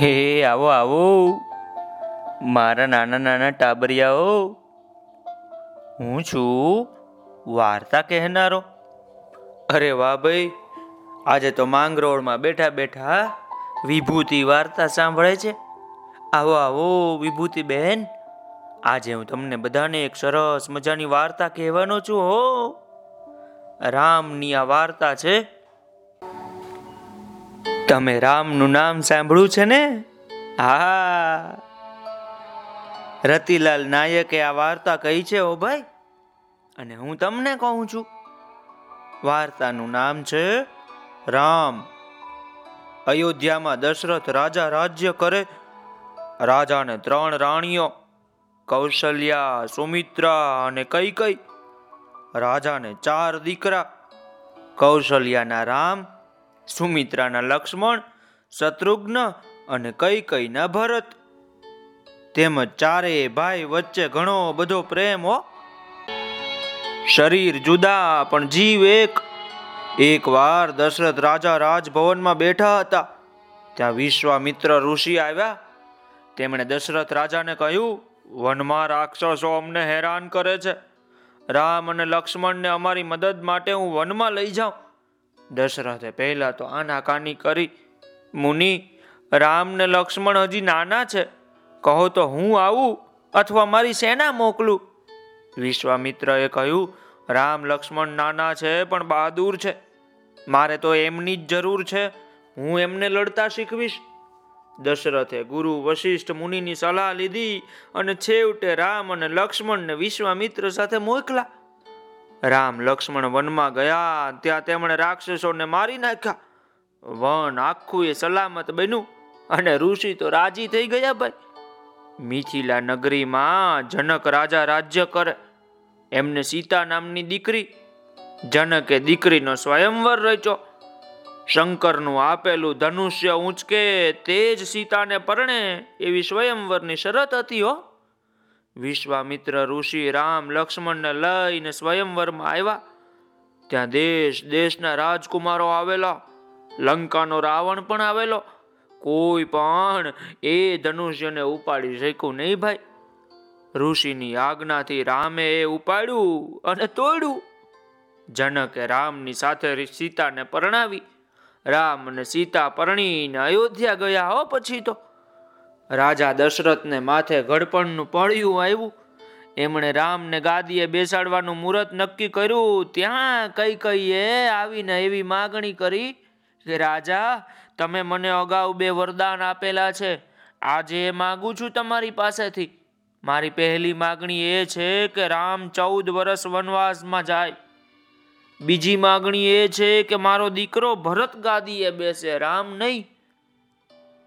હે, આવો આવો. મારા નાના નાના ટાબરિયાઓ, હું છું વાર્તા કહેનારો. અરે વાહ ભાઈ, આજે તો માંગરોળમાં બેઠા બેઠા વિભૂતિ વાર્તા સાંભળે છે. આવો આવો, વિભૂતિ બહેન આજે હું તમને બધાને એક સરસ મજાની વાર્તા કહેવાનો છું, હો. રામની આ વાર્તા છે તમે રામનું નામ સાંભળ્યું છે ને? હા રતિલાલ નાયકે આ વાર્તા કહી છે, ઓ ભાઈ. અને હું તમને કહું છું, વાર્તાનું નામ છે રામ. અયોધ્યામાં દશરથ રાજા રાજ્ય કરે, રાજાને ત્રણ રાણીઓ, કૌશલ્યા, સુમિત્રા અને કઈ કઈ રાજાને ચાર દીકરા, કૌશલ્યાના રામ સુમિત્રાના લક્ષ્મણ, શત્રુઘ્ન અને કઈ કઈના ભરત. તેમજ ચારેય ભાઈ વચ્ચે ઘણો બધો પ્રેમ, હો. શરીર જુદા, પણ જીવ એક. એકવાર દશરથ રાજા રાજભવનમાં બેઠા હતા. ત્યાં વિશ્વામિત્ર ઋષિ આવ્યા. તેમણે દશરથ રાજાને કહ્યું, વનમાં રાક્ષસો અમને હેરાન કરે છે. રામ અને લક્ષ્મણને અમારી મદદ માટે હું વનમાં લઈ જાઉં. દશરથે પહેલા તો આનાકાની કરી, મુનિ રામ ને લક્ષ્મણ હજી નાના છે. કહો તો હું આવું અથવા મારી સેના મોકલું? વિશ્વામિત્રએ કહ્યું, રામ લક્ષ્મણ નાના છે પણ બહાદુર છે. મારે તો એમની જ જરૂર છે. હું એમને લડતા શીખવીશ. દશરથે ગુરુ વશિષ્ઠ મુનિની સલાહ લીધી અને છેવટે રામ અને લક્ષ્મણને વિશ્વામિત્ર સાથે મોકલા. રામ લક્ષ્મણ વનમાં ગયા, ત્યાં તેમણે રાક્ષસોને મારી નાખ્યા. વન આખું એ સલામત બન્યું અને ઋષિ તો રાજી થઈ ગયા ભાઈ. મિથિલા નગરીમાં જનક રાજા રાજ્ય કરે. એમને સીતા નામની દીકરી, જનકે દીકરીનો સ્વયંવર રચ્યો. શંકરનું આપેલું ધનુષ્ય ઊંચકે તે જ સીતાને પરણે એવી સ્વયંવરની શરત હતી હો. વિશ્વામિત્ર ઋષિ રામ, લક્ષ્મણને લઈને સ્વયંવરમાં આવ્યા. ત્યાં દેશ, દેશના રાજકુમારો આવેલા. લંકાનો રાવણ પણ આવેલો. કોઈ પણ એ ધનુષ્યને ઉપાડી શક્યું નહીં ભાઈ. ઋષિની આજ્ઞાથી રામે એ ઉપાડ્યું અને તોડ્યું. જનકે રામની સાથે સીતાને પરણાવી. રામ અને સીતા પરણીને અયોધ્યા ગયા હો પછી તો. રાજા દશરથને માથે ઘડપણનું પડ્યું આવ્યું. એમણે રામને ગાદીએ બેસાડવાનું મુહૂર્ત નક્કી કર્યું. ત્યાં કઈ કઈએ આવીને એવી માગણી કરી કે, રાજા, તમે મને અગાઉ બે વરદાન આપેલા છે. આજે માગું છું તમારી પાસેથી. મારી પહેલી માગણી એ છે કે રામ ચૌદ વર્ષ વનવાસમાં જાય. બીજી માગણી એ છે કે મારો દીકરો ભરત ગાદીએ બેસે, રામ નહીં.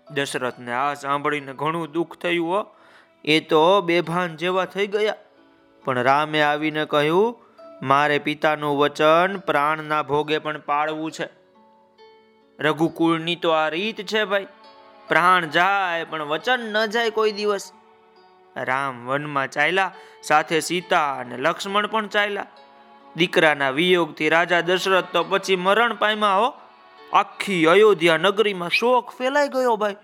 દશરથને આ સાંભળીને ઘણું દુઃખ થયું, હો. એ તો બેભાન જેવા થઈ ગયા. પણ રામે આવીને કહ્યું, મારે પિતાનું વચન પ્રાણના ભોગે પણ પાળવું છે. રઘુકુળની તો આ રીત છે ભાઈ. પ્રાણ જાય પણ વચન ન જાય કોઈ દિવસ. રામ વનમાં ચાલ્યા, સાથે સીતા અને લક્ષ્મણ પણ ચાલ્યા. દીકરાના વિયોગથી રાજા દશરથ તો પછી મરણ પામ્યા, હો. આખી અયોધ્યા નગરીમાં શોક ફેલાઈ ગયો ભાઈ.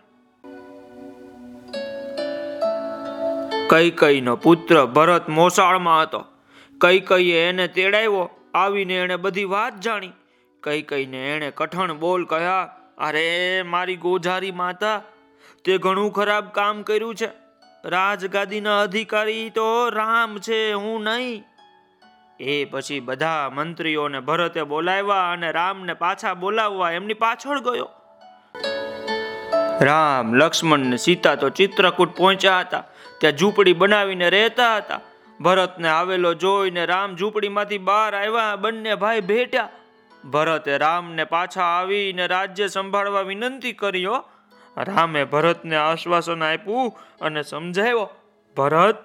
કઈ કઈ નો પુત્ર ભરત મોસાળમાં હતો. કઈ કઈએ એને તેડાવ્યો, આવીને એને બધી વાત જાણી. કઈ કઈને એણે કઠણ બોલ કહ્યા, અરે મારી ગોઝારી માતા, તે ઘણું ખરાબ કામ કર્યું છે. રાજગાદીના અધિકારી તો રામ છે, હું નહીં. એ પછી બધા મંત્રીઓને ભરતે બોલાવ્યા અને રામને પાછા બોલાવવા એમની પાછળ ગયો. રામ, લક્ષ્મણ ને સીતા તો ચિત્રકૂટ પહોંચ્યા હતા. ત્યાં ઝૂંપડી બનાવીને રહેતા હતા. ભરતને આવેલો જોઈને રામ ઝૂંપડીમાંથી બહાર આવ્યા, બંને ભાઈ ભેટ્યા. ભરતે રામને પાછા આવીને રાજ્ય સંભાળવા વિનંતી કર્યો રામે ભરતને આશ્વાસન આપ્યું અને સમજાવ્યો, ભરત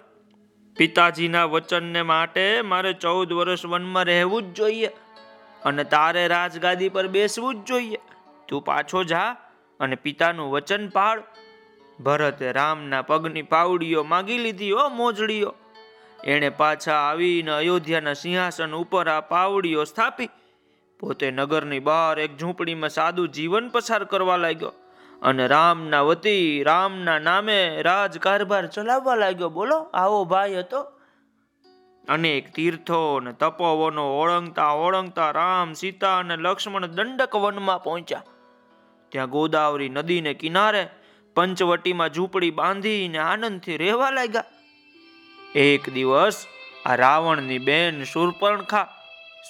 પિતાજીના વચનને માટે મારે ચૌદ વર્ષ વનમાં રહેવું જ જોઈએ અને તારે રાજગાદી પર બેસવું જ જોઈએ. તું પાછો જા અને પિતાનું વચન પાળ. ભરતે રામના પગની પાવડીઓ માગી લીધી હો મોજડીઓ. એણે પાછા આવીને અયોધ્યાના સિંહાસન ઉપર આ પાવડીઓ સ્થાપી. પોતે નગરની બહાર એક ઝૂંપડીમાં સાદું જીવન પસાર કરવા લાગ્યો. અને રામના વતી, રામના નામે રાજ કારભાર ચલાવવા લાગ્યો. બોલો, આવો ભાઈ હતો. અનેક તીર્થો અને તપોવનો ઓળંગતા ઓળંગતા રામ, સીતા અને લક્ષ્મણ દંડક વનમાં પહોંચ્યા. ત્યાં ગોદાવરી નદીને કિનારે પંચવટીમાં ઝૂંપડી બાંધીને આનંદથી રહેવા લાગ્યા. એક દિવસ આ રાવણની બેન શૂર્પણખા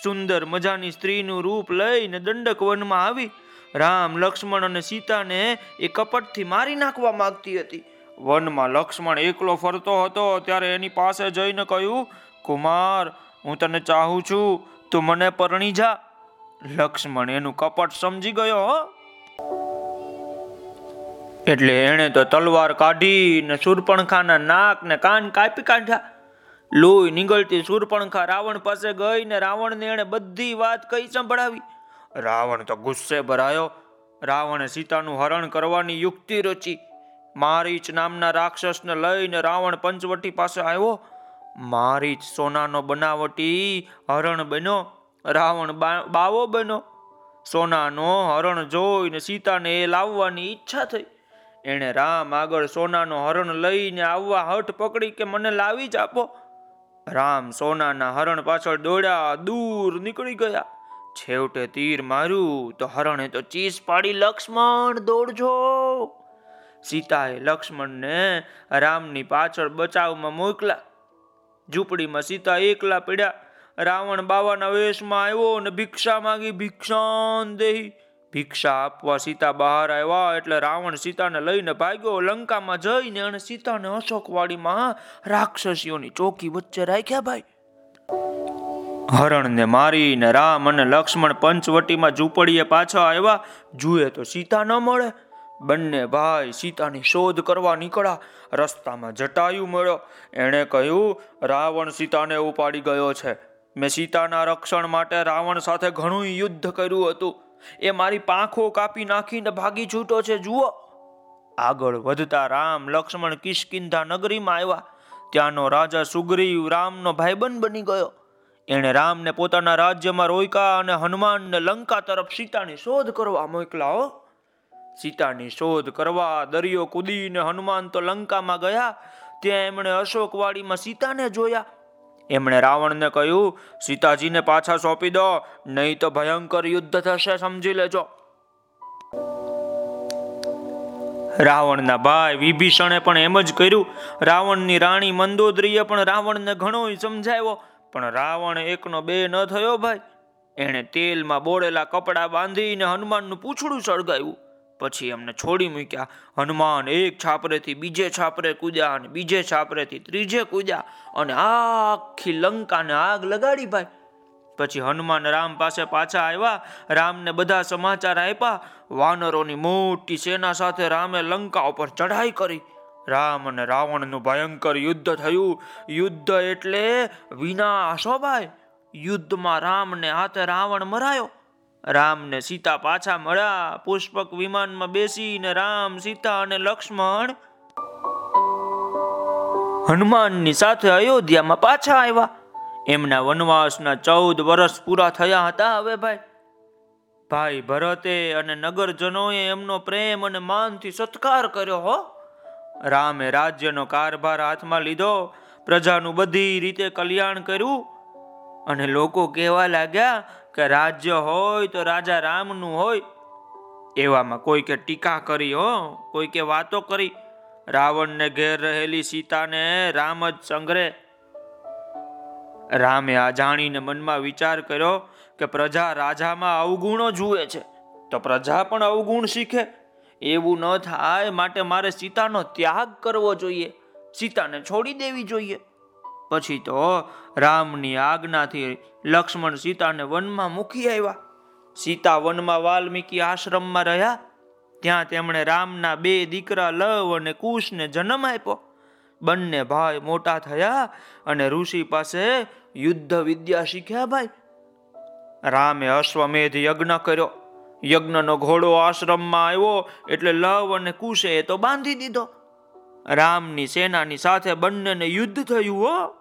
સુંદર મજાની સ્ત્રીનું રૂપ લઈને દંડક વનમાં આવી રામ, લક્ષ્મણ અને સીતાને એ કપટથી મારી નાખવા માંગતી હતી. વનમાં લક્ષ્મણ એકલો ફરતો હતો, ત્યારે એની પાસે જઈને કહ્યું, કુમાર, હું તને ચાહું છું, તું મને પરણી જા. લક્ષ્મણ એનું કપટ સમજી ગયો એટલે એણે તો તલવાર કાઢીને સુરપણખાના નાક ને કાન કાપી કાઢ્યા. લોહી નીકળતી સુરપણખા રાવણ પાસે ગઈ ને રાવણને એણે બધી વાત કઈ સંભળાવી. રાવણ તો ગુસ્સે ભરાયો. રાવણે સીતાનું હરણ કરવાની યુક્તિ રચી. મારીચ નામના રાક્ષસને લઈને રાવણ પંચવટી પાસે આવ્યો. મારીચ સોનાનો બનાવટી હરણ બન્યો. રાવણ બાવો બન્યો. સોનાનો હરણ જોઈને સીતાને એ લાવવાની ઈચ્છા થઈ. એણે રામ આગળ સોનાનો હરણ લઈને આવવા હઠ પકડી કે મને લાવી જ આપો. રામ સોનાના હરણ પાછળ દોડ્યા, દૂર નીકળી ગયા. છેવટે તીર માર્યું, તો હરણે તો ચીસ પાડી લક્ષ્મણ, દોડજો. સીતાએ લક્ષ્મણને રામની પાછળ બચાવમાં મોકલા. ઝૂંપડીમાં સીતા એકલા પડ્યા. રાવણ બાવાના વેશમાં આવ્યો અને ભિક્ષા માંગી, ભિક્ષાન દેહી. ભિક્ષા આપવા સીતા બહાર આવ્યા એટલે રાવણ સીતાને લઈને ભાગ્યો, લંકામાં જઈને અને સીતાને અશોકવાડીમાં રાક્ષસીઓની ચોકી વચ્ચે રાખ્યા ભાઈ. હરણને મારીને રામ અને લક્ષ્મણ પંચવટીમાં ઝૂંપડીએ પાછા આવ્યા. જુએ તો સીતા ન મળે. બંને ભાઈ સીતાની શોધ કરવા નીકળ્યા. રસ્તામાં જટાયુ મળ્યો. એણે કહ્યું, રાવણ સીતાને ઉપાડી ગયો છે. મેં સીતાના રક્ષણ માટે રાવણ સાથે ઘણું યુદ્ધ કર્યું હતું. એ મારી પાંખો કાપી નાખીને ભાગી છૂટો છે. જુઓ. આગળ વધતા રામ, લક્ષ્મણ કિષ્કિંધા નગરીમાં આવ્યા. ત્યાંનો રાજા સુગ્રીવ રામનો ભાઈબંધ બની ગયો. એણે રામને પોતાના રાજ્યમાં રોયકા અને હનુમાનને લંકા તરફ સીતાની શોધ કરવા મોકલા, હો. સીતાની શોધ કરવા દરિયો કૂદીને હનુમાન તો લંકામાં ગયા, ત્યાં એમણે અશોકવાડીમાં સીતાને જોયા. એમણે રાવણને કહ્યું, સીતાજીને પાછા સોંપી દો, નહીં તો ભયંકર યુદ્ધ થશે, સમજી લેજો. રાવણના ભાઈ વિભીષણે પણ એમ જ કર્યું. રાવણની રાણી મંદોદરીએ પણ રાવણને ઘણો સમજાવ્યો. પણ રાવણ એકનો બે ન થયો ભાઈ. એણે તેલમાં બોળેલા કપડાં બાંધીને હનુમાનનું પૂછડું સળગાવ્યું. પછી એમને છોડી મૂક્યા. હનુમાન એક છાપરેથી બીજે છાપરે કૂદ્યા અને બીજે છાપરેથી ત્રીજે કૂદ્યા અને આખી લંકાને આગ લગાડી ભાઈ. પછી હનુમાન રામ પાસે પાછા આવ્યા. રામને બધા સમાચાર આપ્યા. વાનરોની મોટી સેના સાથે રામે લંકા ઉપર ચઢાઈ કરી. રામ અને રાવણનું ભયંકર યુદ્ધ થયું. યુદ્ધ એટલે વિનાશ. ભાઈ, યુદ્ધમાં રામને હાથે રાવણ મરાયો. રામને સીતા પાછા મળ્યા. પુષ્પક વિમાનમાં બેસીને રામ, સીતા અને લક્ષ્મણ હનુમાનની સાથે અયોધ્યામાં પાછા આવ્યા. એમના વનવાસના ચૌદ વર્ષ પૂરા થયા હતા હવે ભાઈ. ભાઈ ભરતે અને નગરજનોએ એમનો પ્રેમ અને માનથી સત્કાર કર્યો હો. રામે રાજ્યનો કારભાર હાથમાં લીધો. પ્રજાનું બધી રીતે કલ્યાણ કર્યું. અને લોકો કહેવા લાગ્યા કે રાજ્ય હોય તો રાજા રામનું હોય. એવામાં કોઈ કે ટીકા કરી, હો કોઈ કે વાતો કરી. રાવણને ઘેર રહેલી સીતાને રામ જ સંગ્રહે રામે આ જાણીને મનમાં વિચાર કર્યો કે પ્રજા રાજામાં અવગુણો જુએ છે. તો પ્રજા પણ અવગુણ શીખે. એવું ન થાય, માટે મારે સીતાનો ત્યાગ કરવો જોઈએ. સીતાને છોડી દેવી જોઈએ. પછી તો રામની આજ્ઞાથી લક્ષ્મણ સીતાને વનમાં મૂકી આવ્યા. સીતા વનમાં વાલ્મીકી આશ્રમમાં રહ્યા. ત્યાં તેમણે રામના બે દીકરા લવ અને કુશને જન્મ આપ્યો. બંને ભાઈ મોટા થયા અને ઋષિ પાસે યુદ્ધ વિદ્યા શીખ્યા ભાઈ. રામે અશ્વમેધ યજ્ઞ કર્યો. યજ્ઞનો ઘોડો આશ્રમમાં આવ્યો, એટલે લવ અને કુશે તો બાંધી દીધો. રામની સેનાની સાથે બંનેને યુદ્ધ થયું, હો.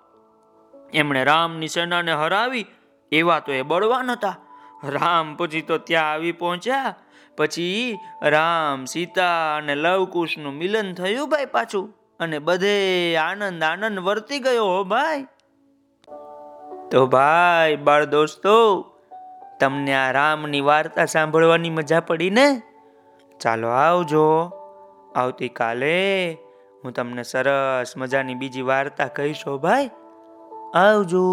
એમણે રામની સેનાને હરાવી, એવા તો એ બળવાન હતા. રામ પછી તો ત્યાં આવી પહોંચ્યા. પછી રામ, સીતા અને લવકુશનું મિલન થયું ભાઈ પાછું, અને બધે આનંદ આનંદ વર્તી ગયો, હો ભાઈ. તો ભાઈ, બાળ દોસ્તો તમને આ રામની વાર્તા સાંભળવાની મજા પડી ને? ચાલો આવજો. આવતીકાલે હું તમને સરસ મજાની બીજી વાર્તા કહીશો ભાઈ. આવજો.